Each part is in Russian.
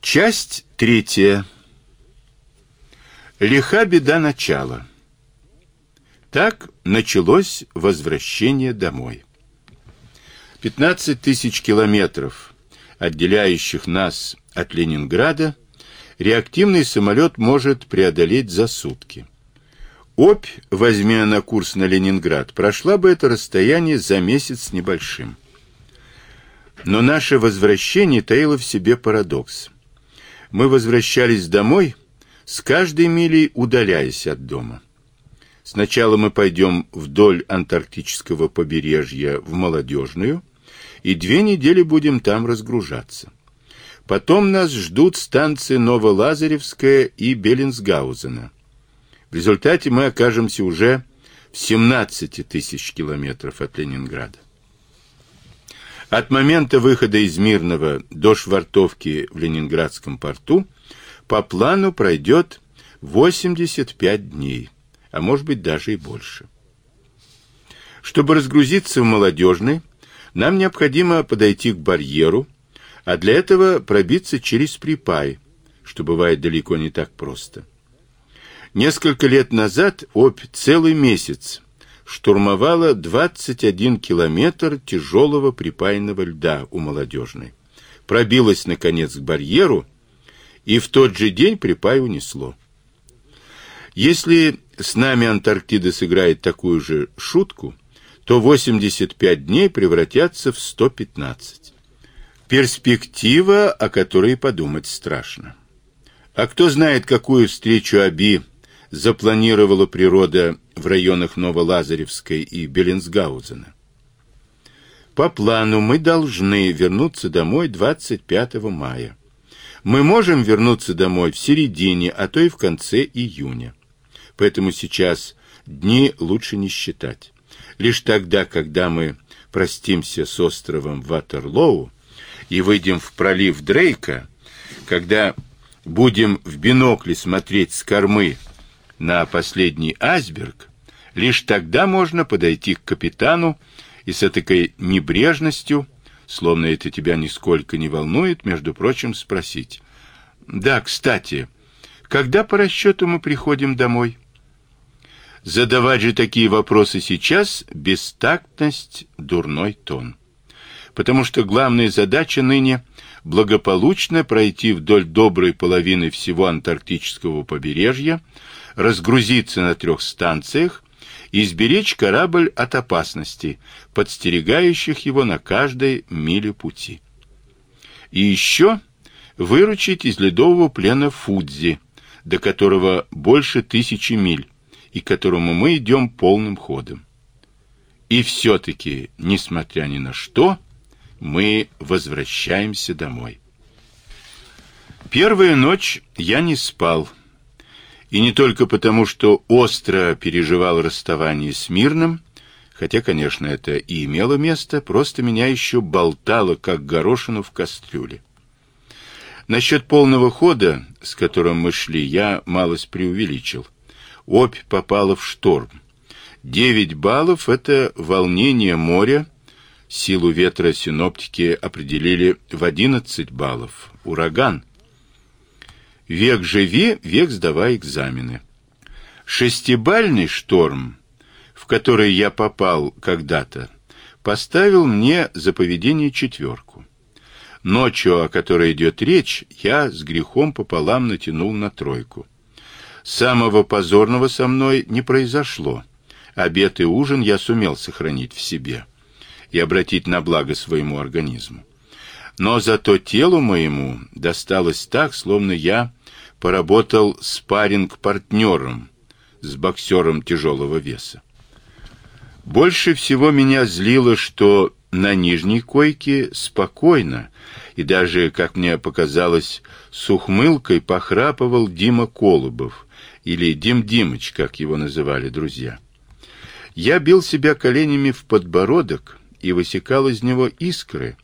Часть третья. Лиха беда начала. Так началось возвращение домой. 15 тысяч километров, отделяющих нас от Ленинграда, реактивный самолет может преодолеть за сутки. Обь, возьми на курс на Ленинград, прошла бы это расстояние за месяц небольшим. Но наше возвращение таило в себе парадокс. Мы возвращались домой, с каждой милей удаляясь от дома. Сначала мы пойдем вдоль антарктического побережья в Молодежную, и две недели будем там разгружаться. Потом нас ждут станции Новолазаревская и Беллинсгаузена. В результате мы окажемся уже в 17 тысяч километров от Ленинграда. От момента выхода из Мирного до швартовки в Ленинградском порту по плану пройдет 85 дней, а может быть даже и больше. Чтобы разгрузиться в Молодежной, нам необходимо подойти к барьеру, а для этого пробиться через припай, что бывает далеко не так просто. Несколько лет назад Обь целый месяц штурмовала 21 километр тяжелого припаянного льда у Молодежной. Пробилась, наконец, к барьеру, и в тот же день припай унесло. Если с нами Антарктида сыграет такую же шутку, то 85 дней превратятся в 115. Перспектива, о которой подумать страшно. А кто знает, какую встречу Аби запланировала природа в районах Новолазаревской и Беллинсгаузена. По плану мы должны вернуться домой 25 мая. Мы можем вернуться домой в середине, а то и в конце июня. Поэтому сейчас дни лучше не считать. Лишь тогда, когда мы простимся с островом Ватерлоу и выйдем в пролив Дрейка, когда будем в бинокле смотреть с кормы на последний айсберг, лишь тогда можно подойти к капитану и с этой небрежностью, словно это тебя нисколько не волнует, между прочим, спросить. Да, кстати, когда по расчету мы приходим домой? Задавать же такие вопросы сейчас – бестактность, дурной тон. Потому что главная задача ныне – благополучно пройти вдоль доброй половины всего антарктического побережья, разгрузиться на трех станциях и сберечь корабль от опасностей, подстерегающих его на каждой миле пути. И еще выручить из ледового плена Фудзи, до которого больше тысячи миль, и к которому мы идем полным ходом. И все-таки, несмотря ни на что, мы возвращаемся домой. Первую ночь я не спал, и не только потому, что остро переживал расставание с Мирным, хотя, конечно, это и имело место, просто меня еще болтало, как горошину в кастрюле. Насчет полного хода, с которым мы шли, я малость преувеличил. Обь попала в шторм. Девять баллов — это волнение моря. Силу ветра синоптики определили в одиннадцать баллов. Ураган — Век живи, век сдавай экзамены. Шестибальный шторм, в который я попал когда-то, поставил мне за поведение четверку. Ночью, о которой идет речь, я с грехом пополам натянул на тройку. Самого позорного со мной не произошло. Обед и ужин я сумел сохранить в себе и обратить на благо своему организму. Но зато телу моему досталось так, словно я поработал спарринг-партнером с боксером тяжелого веса. Больше всего меня злило, что на нижней койке спокойно и даже, как мне показалось, с ухмылкой похрапывал Дима Колубов, или Дим Димыч, как его называли друзья. Я бил себя коленями в подбородок и высекал из него искры.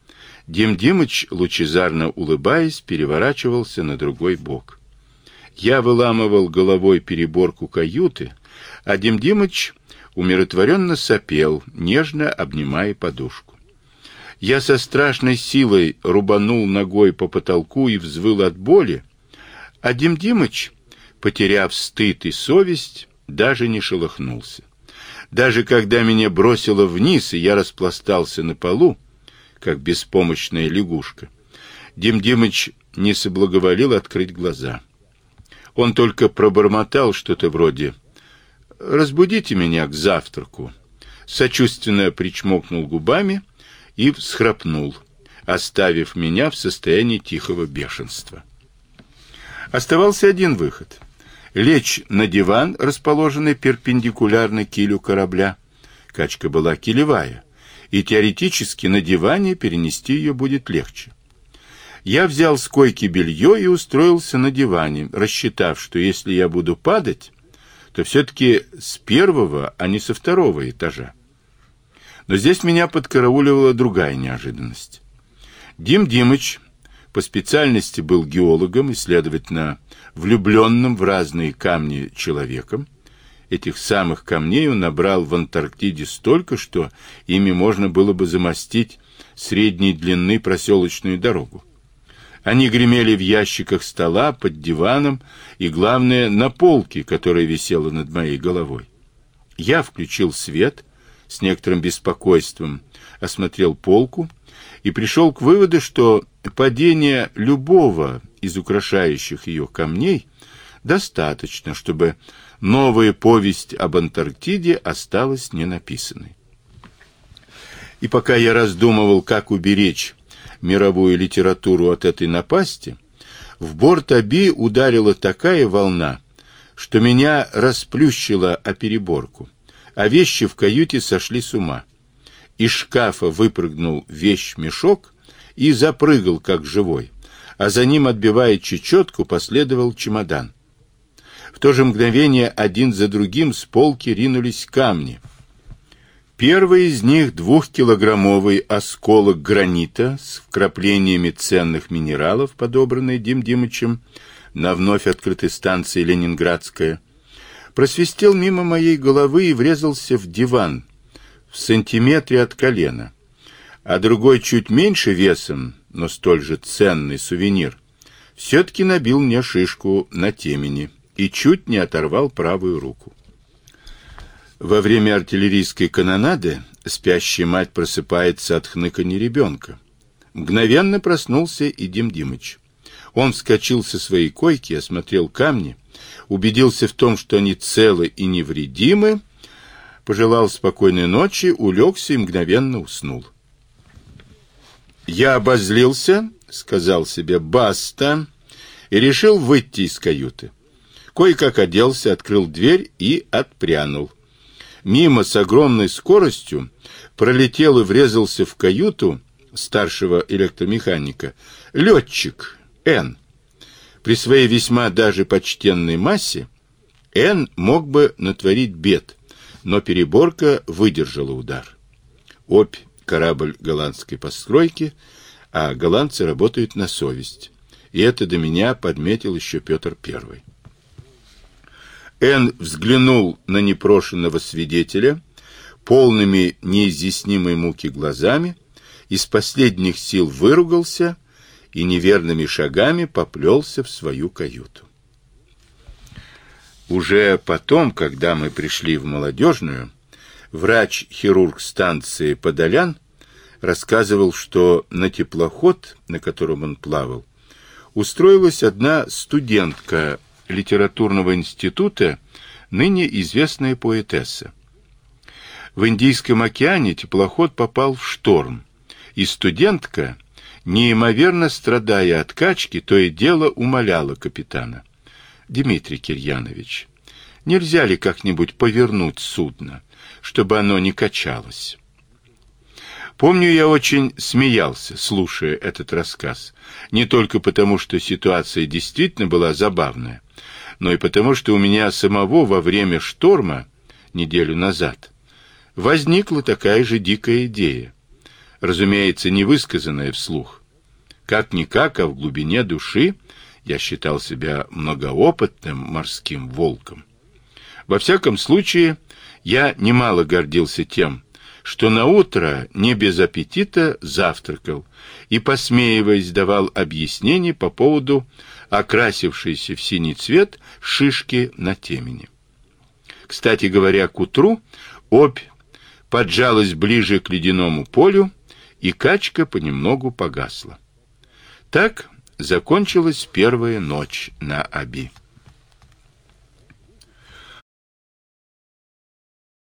Дим Димыч, лучезарно улыбаясь, переворачивался на другой бок. Я выламывал головой переборку каюты, а Дим умиротворенно сопел, нежно обнимая подушку. Я со страшной силой рубанул ногой по потолку и взвыл от боли, а Дим Димыч, потеряв стыд и совесть, даже не шелохнулся. Даже когда меня бросило вниз, и я распластался на полу, как беспомощная лягушка, Дим Димыч не соблаговолил открыть глаза. Он только пробормотал что-то вроде «Разбудите меня к завтраку», сочувственно причмокнул губами и всхрапнул, оставив меня в состоянии тихого бешенства. Оставался один выход — лечь на диван, расположенный перпендикулярно килю корабля. Качка была килевая, и теоретически на диване перенести ее будет легче. Я взял с койки белье и устроился на диване, рассчитав, что если я буду падать, то все-таки с первого, а не со второго этажа. Но здесь меня подкарауливала другая неожиданность. Дим Димыч по специальности был геологом и, следовательно, влюбленным в разные камни человеком. Этих самых камней он набрал в Антарктиде столько, что ими можно было бы замостить средней длины проселочную дорогу. Они гремели в ящиках стола, под диваном и, главное, на полке, которая висела над моей головой. Я включил свет, с некоторым беспокойством осмотрел полку и пришел к выводу, что падение любого из украшающих ее камней достаточно, чтобы новая повесть об Антарктиде осталась ненаписанной. И пока я раздумывал, как уберечь мировую литературу от этой напасти, в борт Аби ударила такая волна, что меня расплющило о переборку, а вещи в каюте сошли с ума. Из шкафа выпрыгнул вещь-мешок и запрыгал, как живой, а за ним, отбивая чечетку, последовал чемодан. В то же мгновение один за другим с полки ринулись камни — Первый из них двухкилограммовый осколок гранита с вкраплениями ценных минералов, подобранный Дим Димычем на вновь открытой станции Ленинградская, просвистел мимо моей головы и врезался в диван в сантиметре от колена, а другой чуть меньше весом, но столь же ценный сувенир, все-таки набил мне шишку на темени и чуть не оторвал правую руку. Во время артиллерийской канонады спящая мать просыпается от хныканья ребенка. Мгновенно проснулся и Дим Димыч. Он вскочил со своей койки, осмотрел камни, убедился в том, что они целы и невредимы, пожелал спокойной ночи, улегся и мгновенно уснул. Я обозлился, сказал себе «баста» и решил выйти из каюты. Кое-как оделся, открыл дверь и отпрянул мимо с огромной скоростью пролетел и врезался в каюту старшего электромеханика летчик Н. При своей весьма даже почтенной массе Н мог бы натворить бед, но переборка выдержала удар. Опь корабль голландской постройки, а голландцы работают на совесть. И это до меня подметил еще Петр Первый. Н взглянул на непрошенного свидетеля полными неизъяснимой муки глазами, из последних сил выругался и неверными шагами поплелся в свою каюту. Уже потом, когда мы пришли в молодежную, врач-хирург станции Подолян рассказывал, что на теплоход, на котором он плавал, устроилась одна студентка литературного института, ныне известная поэтесса. В Индийском океане теплоход попал в шторм, и студентка, неимоверно страдая от качки, то и дело умоляла капитана. «Дмитрий Кирьянович, нельзя ли как-нибудь повернуть судно, чтобы оно не качалось?» Помню, я очень смеялся, слушая этот рассказ. Не только потому, что ситуация действительно была забавная, но и потому, что у меня самого во время шторма неделю назад возникла такая же дикая идея, разумеется, не высказанная вслух. Как-никак, а в глубине души я считал себя многоопытным морским волком. Во всяком случае, я немало гордился тем, что на утро не без аппетита завтракал и, посмеиваясь, давал объяснение по поводу окрасившейся в синий цвет шишки на темени. Кстати говоря, к утру обь поджалась ближе к ледяному полю, и качка понемногу погасла. Так закончилась первая ночь на Аби.